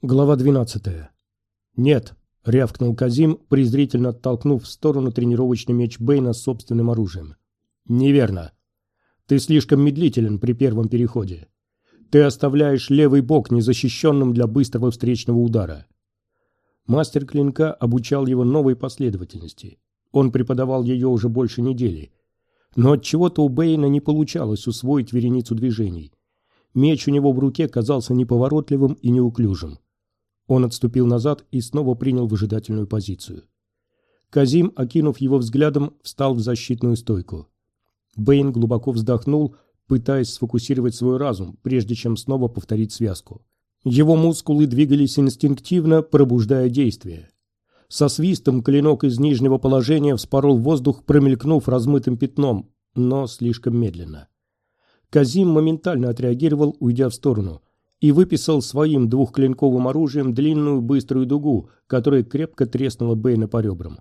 Глава 12. «Нет», — рявкнул Казим, презрительно оттолкнув в сторону тренировочный меч Бэйна собственным оружием. «Неверно. Ты слишком медлителен при первом переходе. Ты оставляешь левый бок незащищенным для быстрого встречного удара». Мастер клинка обучал его новой последовательности. Он преподавал ее уже больше недели. Но от чего то у Бэйна не получалось усвоить вереницу движений. Меч у него в руке казался неповоротливым и неуклюжим. Он отступил назад и снова принял выжидательную позицию. Казим, окинув его взглядом, встал в защитную стойку. Бэйн глубоко вздохнул, пытаясь сфокусировать свой разум, прежде чем снова повторить связку. Его мускулы двигались инстинктивно, пробуждая действие. Со свистом клинок из нижнего положения вспорол воздух, промелькнув размытым пятном, но слишком медленно. Казим моментально отреагировал, уйдя в сторону, и выписал своим двухклинковым оружием длинную быструю дугу, которая крепко треснула Бэйна по ребрам.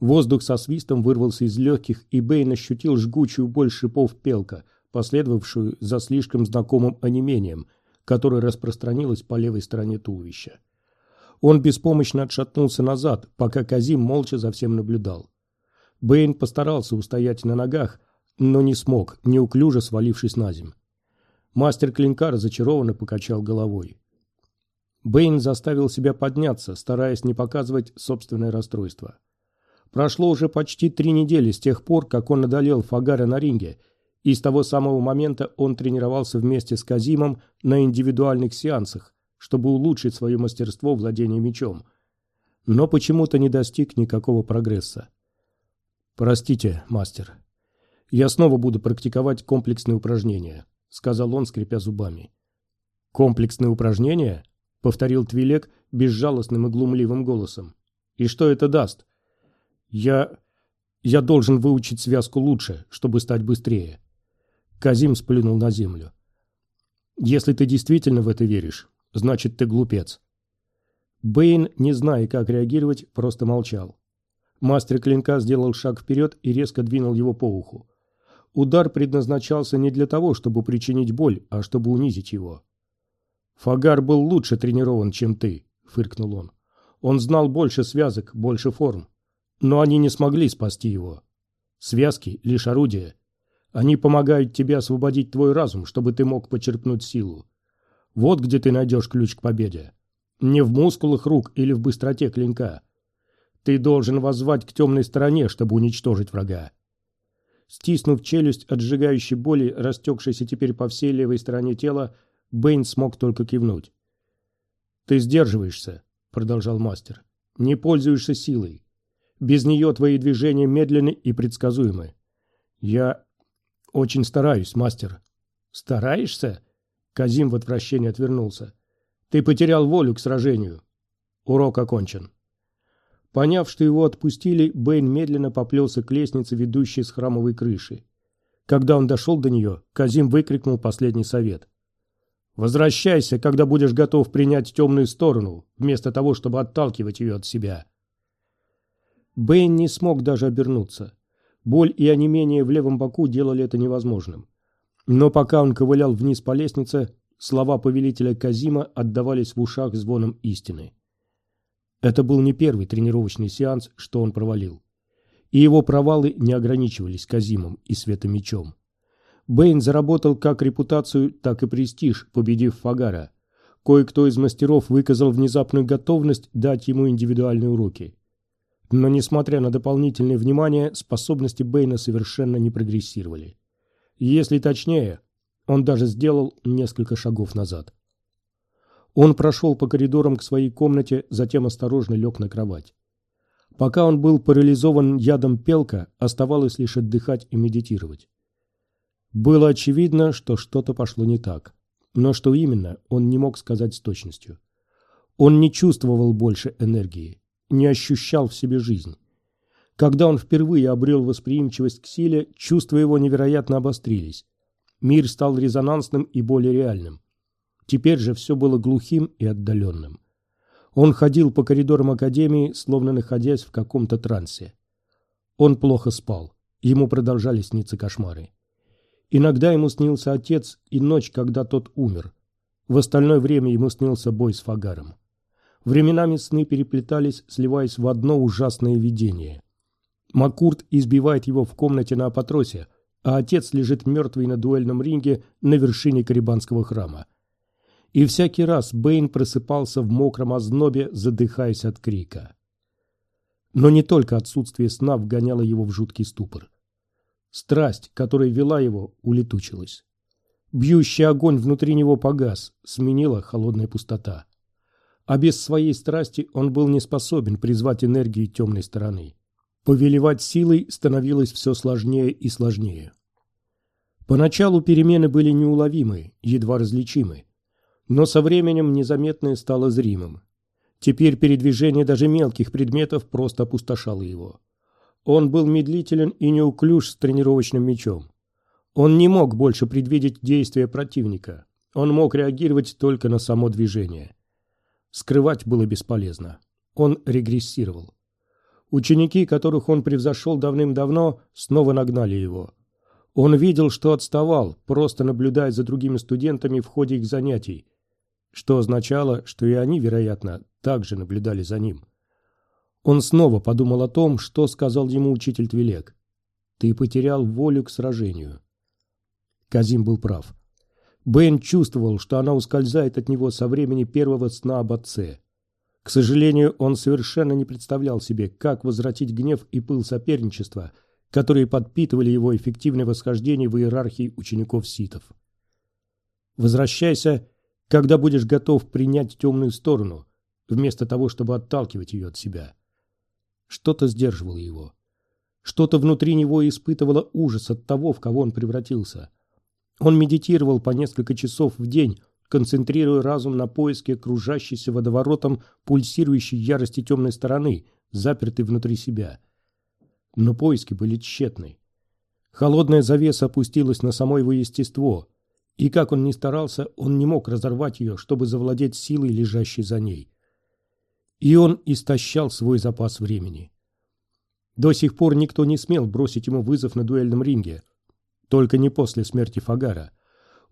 Воздух со свистом вырвался из легких, и Бэйн ощутил жгучую боль шипов пелка, последовавшую за слишком знакомым онемением, которое распространилось по левой стороне туловища. Он беспомощно отшатнулся назад, пока Казим молча за всем наблюдал. Бэйн постарался устоять на ногах, но не смог, неуклюже свалившись на земь. Мастер клинка разочарованно покачал головой. Бэйн заставил себя подняться, стараясь не показывать собственное расстройство. Прошло уже почти три недели с тех пор, как он одолел Фагара на ринге, и с того самого момента он тренировался вместе с Казимом на индивидуальных сеансах, чтобы улучшить свое мастерство владения мечом. Но почему-то не достиг никакого прогресса. «Простите, мастер. Я снова буду практиковать комплексные упражнения сказал он, скрипя зубами. «Комплексные упражнения?» — повторил Твилек безжалостным и глумливым голосом. «И что это даст?» «Я... я должен выучить связку лучше, чтобы стать быстрее». Казим сплюнул на землю. «Если ты действительно в это веришь, значит, ты глупец». Бэйн, не зная, как реагировать, просто молчал. Мастер клинка сделал шаг вперед и резко двинул его по уху. Удар предназначался не для того, чтобы причинить боль, а чтобы унизить его. «Фагар был лучше тренирован, чем ты», — фыркнул он. «Он знал больше связок, больше форм. Но они не смогли спасти его. Связки — лишь орудие. Они помогают тебе освободить твой разум, чтобы ты мог почерпнуть силу. Вот где ты найдешь ключ к победе. Не в мускулах рук или в быстроте клинка. Ты должен воззвать к темной стороне, чтобы уничтожить врага. Стиснув челюсть от сжигающей боли, растекшейся теперь по всей левой стороне тела, Бэйн смог только кивнуть. «Ты сдерживаешься», — продолжал мастер. «Не пользуешься силой. Без нее твои движения медленны и предсказуемы. Я очень стараюсь, мастер». «Стараешься?» Казим в отвращении отвернулся. «Ты потерял волю к сражению. Урок окончен». Поняв, что его отпустили, Бэйн медленно поплелся к лестнице, ведущей с храмовой крыши. Когда он дошел до нее, Казим выкрикнул последний совет. «Возвращайся, когда будешь готов принять темную сторону, вместо того, чтобы отталкивать ее от себя». Бэйн не смог даже обернуться. Боль и онемение в левом боку делали это невозможным. Но пока он ковылял вниз по лестнице, слова повелителя Казима отдавались в ушах звоном истины. Это был не первый тренировочный сеанс, что он провалил. И его провалы не ограничивались Казимом и Светомечом. Бэйн заработал как репутацию, так и престиж, победив Фагара. Кое-кто из мастеров выказал внезапную готовность дать ему индивидуальные уроки. Но, несмотря на дополнительное внимание, способности Бэйна совершенно не прогрессировали. Если точнее, он даже сделал несколько шагов назад. Он прошел по коридорам к своей комнате, затем осторожно лег на кровать. Пока он был парализован ядом пелка, оставалось лишь отдыхать и медитировать. Было очевидно, что что-то пошло не так. Но что именно, он не мог сказать с точностью. Он не чувствовал больше энергии, не ощущал в себе жизнь. Когда он впервые обрел восприимчивость к силе, чувства его невероятно обострились. Мир стал резонансным и более реальным. Теперь же все было глухим и отдаленным. Он ходил по коридорам академии, словно находясь в каком-то трансе. Он плохо спал. Ему продолжали сниться кошмары. Иногда ему снился отец и ночь, когда тот умер. В остальное время ему снился бой с Фагаром. Временами сны переплетались, сливаясь в одно ужасное видение. Макурт избивает его в комнате на Апатросе, а отец лежит мертвый на дуэльном ринге на вершине Карибанского храма. И всякий раз Бэйн просыпался в мокром ознобе, задыхаясь от крика. Но не только отсутствие сна вгоняло его в жуткий ступор. Страсть, которая вела его, улетучилась. Бьющий огонь внутри него погас, сменила холодная пустота. А без своей страсти он был не способен призвать энергию темной стороны. Повелевать силой становилось все сложнее и сложнее. Поначалу перемены были неуловимы, едва различимы. Но со временем незаметное стало зримым. Теперь передвижение даже мелких предметов просто опустошало его. Он был медлителен и неуклюж с тренировочным мечом. Он не мог больше предвидеть действия противника. Он мог реагировать только на само движение. Скрывать было бесполезно. Он регрессировал. Ученики, которых он превзошел давным-давно, снова нагнали его. Он видел, что отставал, просто наблюдая за другими студентами в ходе их занятий, что означало, что и они, вероятно, также наблюдали за ним. Он снова подумал о том, что сказал ему учитель Твилек. «Ты потерял волю к сражению». Казим был прав. Бен чувствовал, что она ускользает от него со времени первого сна об отце. К сожалению, он совершенно не представлял себе, как возвратить гнев и пыл соперничества, которые подпитывали его эффективное восхождение в иерархии учеников ситов. «Возвращайся, когда будешь готов принять темную сторону, вместо того, чтобы отталкивать ее от себя». Что-то сдерживало его. Что-то внутри него испытывало ужас от того, в кого он превратился – он медитировал по несколько часов в день, концентрируя разум на поиске окружающейся водоворотом пульсирующей ярости темной стороны, запертой внутри себя. Но поиски были тщетны. Холодная завеса опустилась на само его естество, и как он ни старался, он не мог разорвать ее, чтобы завладеть силой, лежащей за ней. И он истощал свой запас времени. До сих пор никто не смел бросить ему вызов на дуэльном ринге – только не после смерти Фагара.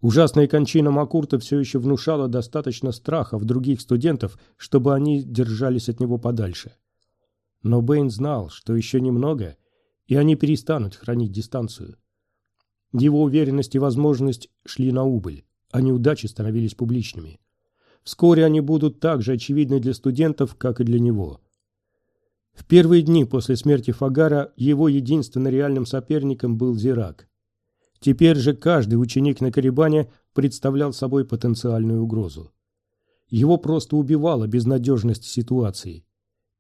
Ужасная кончина Макурта все еще внушала достаточно страха в других студентов, чтобы они держались от него подальше. Но Бэйн знал, что еще немного, и они перестанут хранить дистанцию. Его уверенность и возможность шли на убыль, а неудачи становились публичными. Вскоре они будут так же очевидны для студентов, как и для него. В первые дни после смерти Фагара его единственным реальным соперником был Зирак. Теперь же каждый ученик на Карибане представлял собой потенциальную угрозу. Его просто убивала безнадежность ситуации.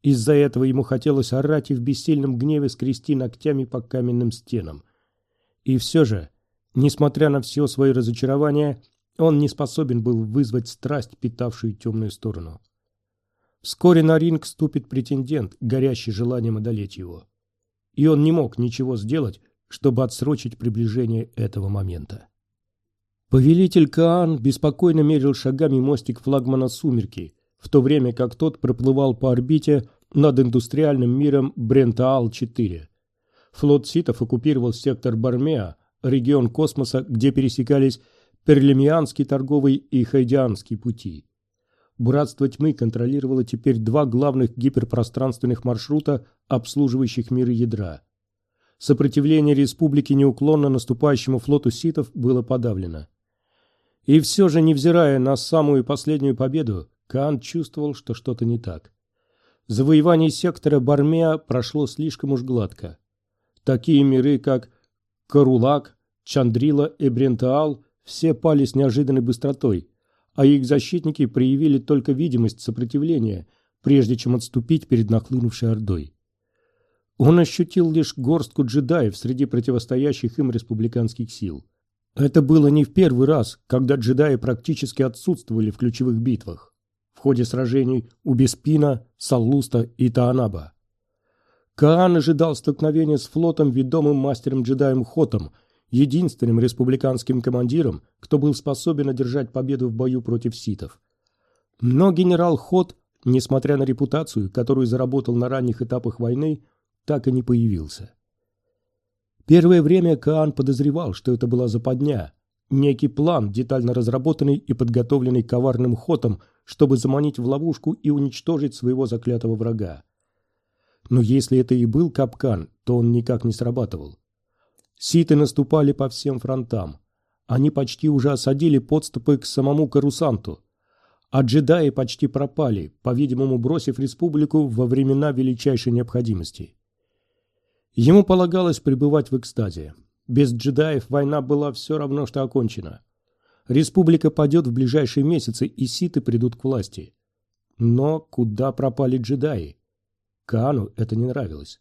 Из-за этого ему хотелось орать и в бессильном гневе скрести ногтями по каменным стенам. И все же, несмотря на все свои разочарования, он не способен был вызвать страсть, питавшую темную сторону. Вскоре на ринг ступит претендент, горящий желанием одолеть его. И он не мог ничего сделать, чтобы отсрочить приближение этого момента. Повелитель Каан беспокойно мерил шагами мостик флагмана «Сумерки», в то время как тот проплывал по орбите над индустриальным миром Брентаал-4. Флот ситов оккупировал сектор Бармеа, регион космоса, где пересекались Перлемианский торговый и Хайдианский пути. Братство тьмы контролировало теперь два главных гиперпространственных маршрута, обслуживающих миры ядра – сопротивление республики неуклонно наступающему флоту ситов было подавлено. И все же, невзирая на самую последнюю победу, Каан чувствовал, что что-то не так. Завоевание сектора Бармеа прошло слишком уж гладко. Такие миры, как Карулак, Чандрила и Брентаал, все пали с неожиданной быстротой, а их защитники проявили только видимость сопротивления, прежде чем отступить перед нахлынувшей ордой. Он ощутил лишь горстку джедаев среди противостоящих им республиканских сил. Это было не в первый раз, когда джедаи практически отсутствовали в ключевых битвах. В ходе сражений у Беспина, Саллуста и Таанаба. Каан ожидал столкновения с флотом, ведомым мастером-джедаем Хотом, единственным республиканским командиром, кто был способен одержать победу в бою против ситов. Но генерал Хот, несмотря на репутацию, которую заработал на ранних этапах войны, так и не появился. Первое время Каан подозревал, что это была западня, Некий план, детально разработанный и подготовленный коварным ходом, чтобы заманить в ловушку и уничтожить своего заклятого врага. Но если это и был капкан, то он никак не срабатывал. Ситы наступали по всем фронтам. Они почти уже осадили подступы к самому Карусанту. А джедаи почти пропали, по-видимому, бросив республику во времена величайшей необходимости. Ему полагалось пребывать в экстазе. Без джедаев война была все равно, что окончена. Республика падет в ближайшие месяцы, и ситы придут к власти. Но куда пропали джедаи? Каану это не нравилось.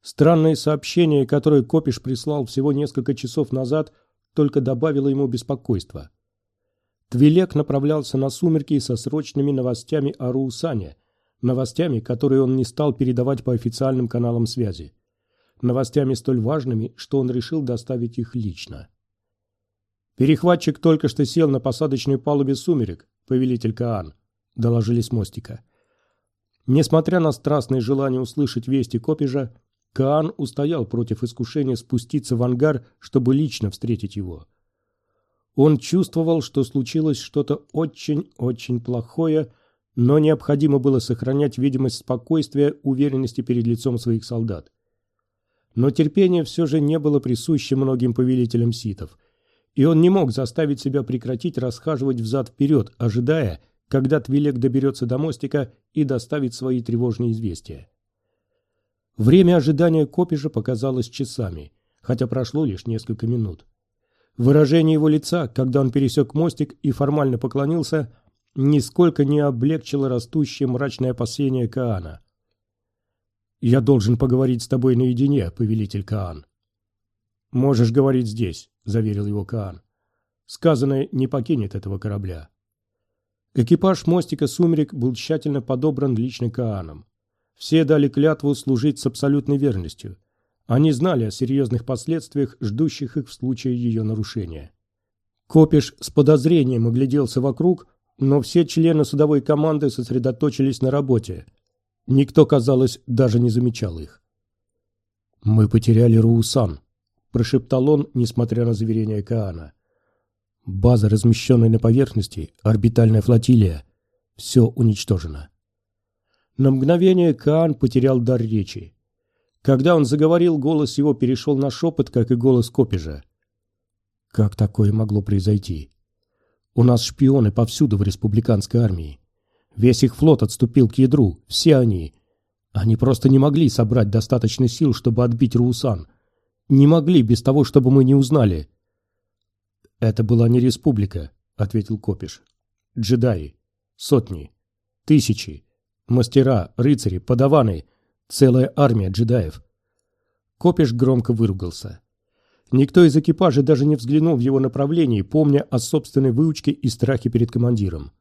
Странное сообщение, которое Копиш прислал всего несколько часов назад, только добавило ему беспокойства. Твилек направлялся на сумерки со срочными новостями о Руусане, новостями, которые он не стал передавать по официальным каналам связи. Новостями столь важными, что он решил доставить их лично. «Перехватчик только что сел на посадочной палубе сумерек, повелитель Каан», — доложили с мостика. Несмотря на страстное желание услышать вести Копижа, Каан устоял против искушения спуститься в ангар, чтобы лично встретить его. Он чувствовал, что случилось что-то очень-очень плохое, но необходимо было сохранять видимость спокойствия, уверенности перед лицом своих солдат. Но терпение все же не было присуще многим повелителям ситов, и он не мог заставить себя прекратить расхаживать взад-вперед, ожидая, когда Твилек доберется до мостика и доставит свои тревожные известия. Время ожидания Копижа показалось часами, хотя прошло лишь несколько минут. Выражение его лица, когда он пересек мостик и формально поклонился, нисколько не облегчило растущее мрачное опасение Каана. «Я должен поговорить с тобой наедине, повелитель Каан». «Можешь говорить здесь», — заверил его Каан. «Сказанное не покинет этого корабля». Экипаж мостика «Сумерек» был тщательно подобран лично Кааном. Все дали клятву служить с абсолютной верностью. Они знали о серьезных последствиях, ждущих их в случае ее нарушения. Копиш с подозрением огляделся вокруг, но все члены судовой команды сосредоточились на работе. Никто, казалось, даже не замечал их. «Мы потеряли Руусан», – прошептал он, несмотря на заверения Каана. База, размещенная на поверхности, орбитальная флотилия. Все уничтожено. На мгновение Каан потерял дар речи. Когда он заговорил, голос его перешел на шепот, как и голос Копежа. Как такое могло произойти? У нас шпионы повсюду в республиканской армии. Весь их флот отступил к ядру, все они. Они просто не могли собрать достаточно сил, чтобы отбить Руусан. Не могли без того, чтобы мы не узнали. «Это была не республика», — ответил Копиш. «Джедаи. Сотни. Тысячи. Мастера, рыцари, подаваны. Целая армия джедаев». Копиш громко выругался. Никто из экипажа даже не взглянул в его направлении, помня о собственной выучке и страхе перед командиром.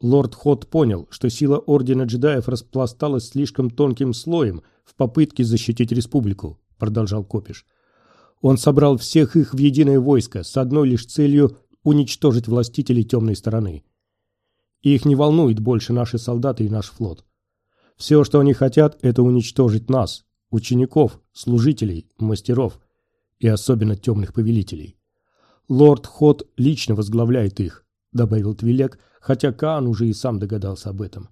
Лорд Хот понял, что сила Ордена джедаев распласталась слишком тонким слоем в попытке защитить республику, продолжал Копиш. Он собрал всех их в единое войско с одной лишь целью уничтожить властителей темной стороны. Их не волнует больше наши солдаты и наш флот. Все, что они хотят, это уничтожить нас, учеников, служителей, мастеров и особенно темных повелителей. Лорд Хот лично возглавляет их, добавил Твилек, хотя Каан уже и сам догадался об этом.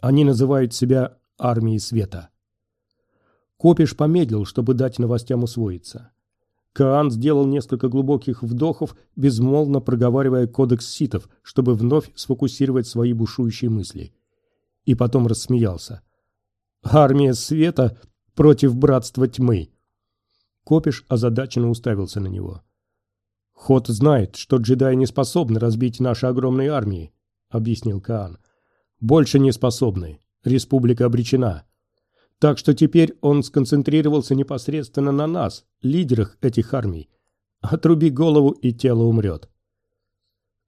Они называют себя армией света. Копиш помедлил, чтобы дать новостям усвоиться. Каан сделал несколько глубоких вдохов, безмолвно проговаривая кодекс ситов, чтобы вновь сфокусировать свои бушующие мысли. И потом рассмеялся. «Армия света против братства тьмы!» Копиш озадаченно уставился на него. «Ход знает, что джедаи не способны разбить наши огромные армии», — объяснил Каан. «Больше не способны. Республика обречена. Так что теперь он сконцентрировался непосредственно на нас, лидерах этих армий. Отруби голову, и тело умрет.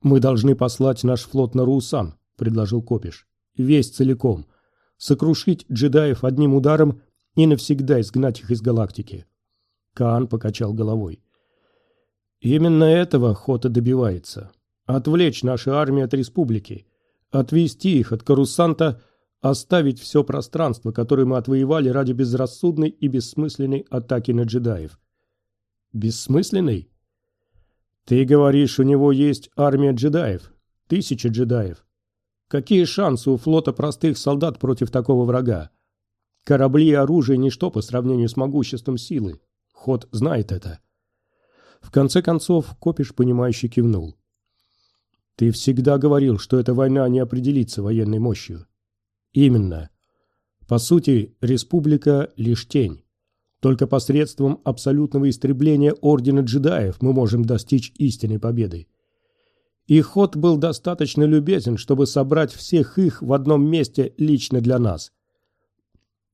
«Мы должны послать наш флот на Руусан», — предложил Копиш. «Весь целиком. Сокрушить джедаев одним ударом и навсегда изгнать их из галактики». Каан покачал головой. «Именно этого Хота добивается. Отвлечь наши армии от республики, отвести их от Карусанта Оставить все пространство, которое мы отвоевали ради безрассудной и бессмысленной атаки на джедаев. Бессмысленной? Ты говоришь, у него есть армия джедаев, тысячи джедаев. Какие шансы у флота простых солдат против такого врага? Корабли и оружие – ничто по сравнению с могуществом силы. Ход знает это. В конце концов, Копиш, понимающе кивнул. Ты всегда говорил, что эта война не определится военной мощью. Именно. По сути, республика – лишь тень. Только посредством абсолютного истребления Ордена джедаев мы можем достичь истинной победы. И ход был достаточно любезен, чтобы собрать всех их в одном месте лично для нас.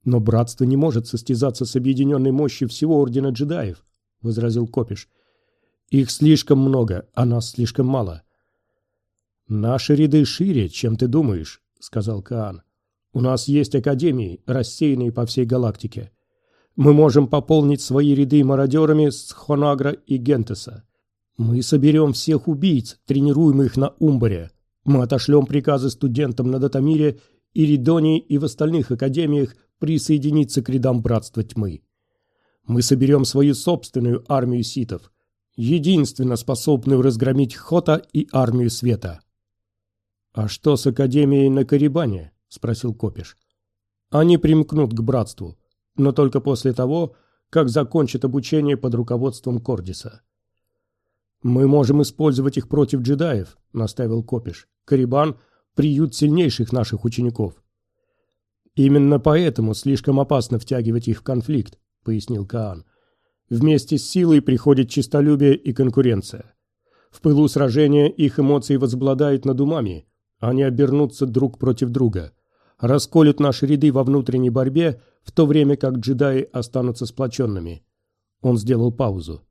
Но братство не может состязаться с объединенной мощью всего Ордена джедаев, возразил Копиш. Их слишком много, а нас слишком мало. Наши ряды шире, чем ты думаешь, сказал Каан. У нас есть академии, рассеянные по всей галактике. Мы можем пополнить свои ряды мародерами с Хонагра и Гентеса. Мы соберем всех убийц, тренируем их на Умбаре. Мы отошлем приказы студентам на Датамире и Ридонии и в остальных академиях присоединиться к рядам Братства Тьмы. Мы соберем свою собственную армию ситов, единственно способную разгромить Хота и армию Света. «А что с Академией на Карибане?» – спросил Копиш. «Они примкнут к братству, но только после того, как закончат обучение под руководством Кордиса». «Мы можем использовать их против джедаев», – наставил Копиш. «Карибан – приют сильнейших наших учеников». «Именно поэтому слишком опасно втягивать их в конфликт», – пояснил Каан. «Вместе с силой приходит честолюбие и конкуренция. В пылу сражения их эмоции возобладают над умами, они обернутся друг против друга, расколют наши ряды во внутренней борьбе, в то время как джедаи останутся сплоченными. Он сделал паузу.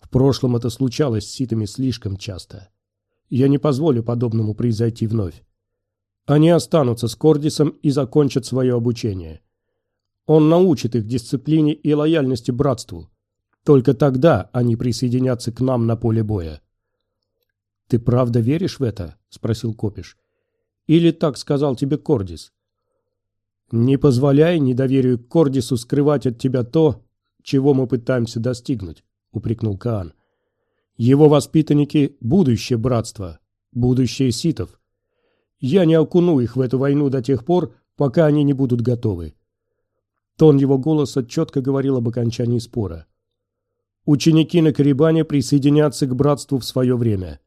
В прошлом это случалось с ситами слишком часто. Я не позволю подобному произойти вновь. Они останутся с Кордисом и закончат свое обучение. Он научит их дисциплине и лояльности братству. Только тогда они присоединятся к нам на поле боя. «Ты правда веришь в это?» – спросил Копиш. «Или так сказал тебе Кордис?» «Не позволяй недоверию к Кордису скрывать от тебя то, чего мы пытаемся достигнуть», – упрекнул Каан. «Его воспитанники – будущее братства, будущее ситов. Я не окуну их в эту войну до тех пор, пока они не будут готовы». Тон его голоса четко говорил об окончании спора. «Ученики на Карибане присоединятся к братству в свое время».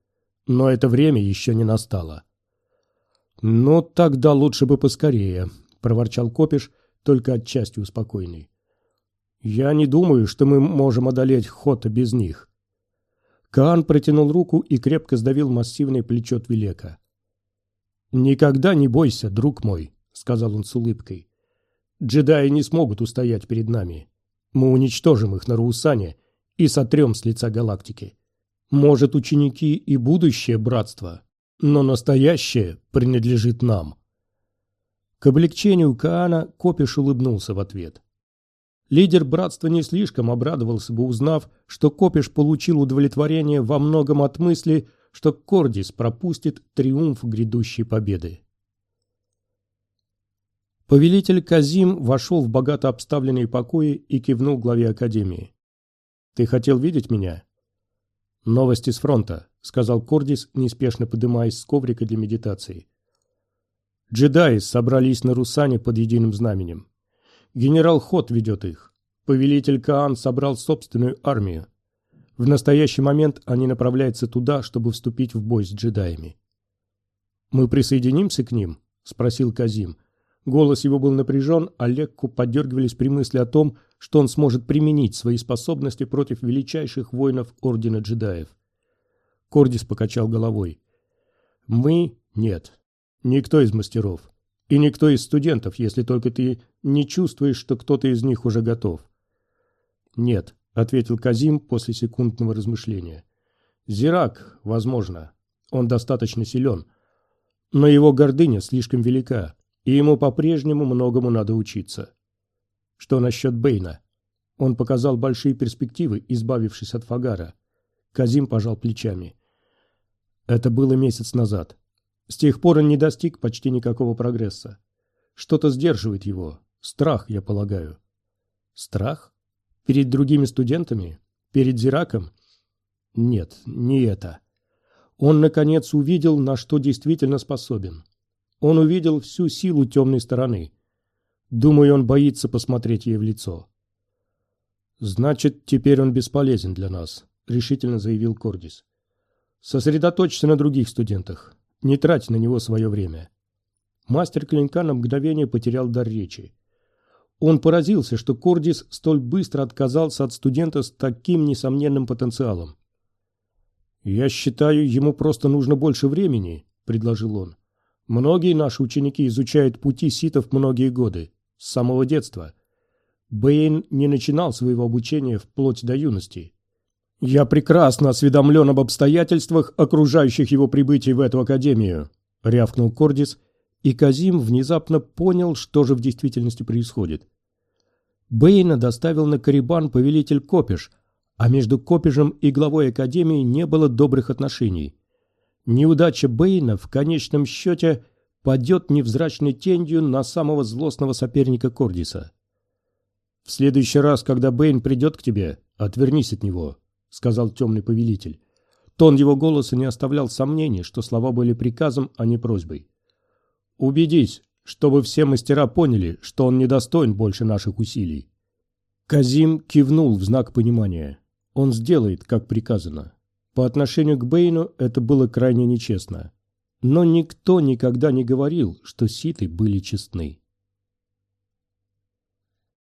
Но это время еще не настало. «Ну, тогда лучше бы поскорее», — проворчал Копиш, только отчасти успокойный. «Я не думаю, что мы можем одолеть Хота без них». Каан протянул руку и крепко сдавил массивное плечо Твилека. «Никогда не бойся, друг мой», — сказал он с улыбкой. «Джедаи не смогут устоять перед нами. Мы уничтожим их на Руусане и сотрем с лица галактики. Может, ученики и будущее братство, но настоящее принадлежит нам. К облегчению Каана Копиш улыбнулся в ответ. Лидер братства не слишком обрадовался бы, узнав, что Копиш получил удовлетворение во многом от мысли, что Кордис пропустит триумф грядущей победы. Повелитель Казим вошел в богато обставленные покои и кивнул главе Академии. «Ты хотел видеть меня?» «Новости с фронта», — сказал Кордис, неспешно подымаясь с коврика для медитации. Джедаи собрались на Русане под единым знаменем. Генерал Хот ведет их. Повелитель Каан собрал собственную армию. В настоящий момент они направляются туда, чтобы вступить в бой с джедаями. «Мы присоединимся к ним?» — спросил Казим. Голос его был напряжен, а Лекку подергивались при мысли о том, что он сможет применить свои способности против величайших воинов Ордена джедаев. Кордис покачал головой. «Мы? Нет. Никто из мастеров. И никто из студентов, если только ты не чувствуешь, что кто-то из них уже готов». «Нет», — ответил Казим после секундного размышления. «Зирак, возможно. Он достаточно силен. Но его гордыня слишком велика, и ему по-прежнему многому надо учиться». Что насчет Бейна? Он показал большие перспективы, избавившись от Фагара. Казим пожал плечами. Это было месяц назад. С тех пор он не достиг почти никакого прогресса. Что-то сдерживает его. Страх, я полагаю. Страх? Перед другими студентами? Перед Зираком? Нет, не это. Он, наконец, увидел, на что действительно способен. Он увидел всю силу темной стороны. Думаю, он боится посмотреть ей в лицо. «Значит, теперь он бесполезен для нас», — решительно заявил Кордис. «Сосредоточься на других студентах. Не трать на него свое время». Мастер клинка на мгновение потерял дар речи. Он поразился, что Кордис столь быстро отказался от студента с таким несомненным потенциалом. «Я считаю, ему просто нужно больше времени», — предложил он. «Многие наши ученики изучают пути ситов многие годы, с самого детства. Бэйн не начинал своего обучения вплоть до юности. Я прекрасно осведомлен об обстоятельствах, окружающих его прибытие в эту академию», — рявкнул Кордис, и Казим внезапно понял, что же в действительности происходит. Бэйна доставил на Карибан повелитель Копиш — а между Копежем и главой Академии не было добрых отношений. Неудача Бэйна в конечном счете падет невзрачной тенью на самого злостного соперника Кордиса. «В следующий раз, когда Бэйн придет к тебе, отвернись от него», — сказал темный повелитель. Тон его голоса не оставлял сомнений, что слова были приказом, а не просьбой. «Убедись, чтобы все мастера поняли, что он недостоин больше наших усилий». Казим кивнул в знак понимания. Он сделает, как приказано. По отношению к Бэйну это было крайне нечестно. Но никто никогда не говорил, что ситы были честны.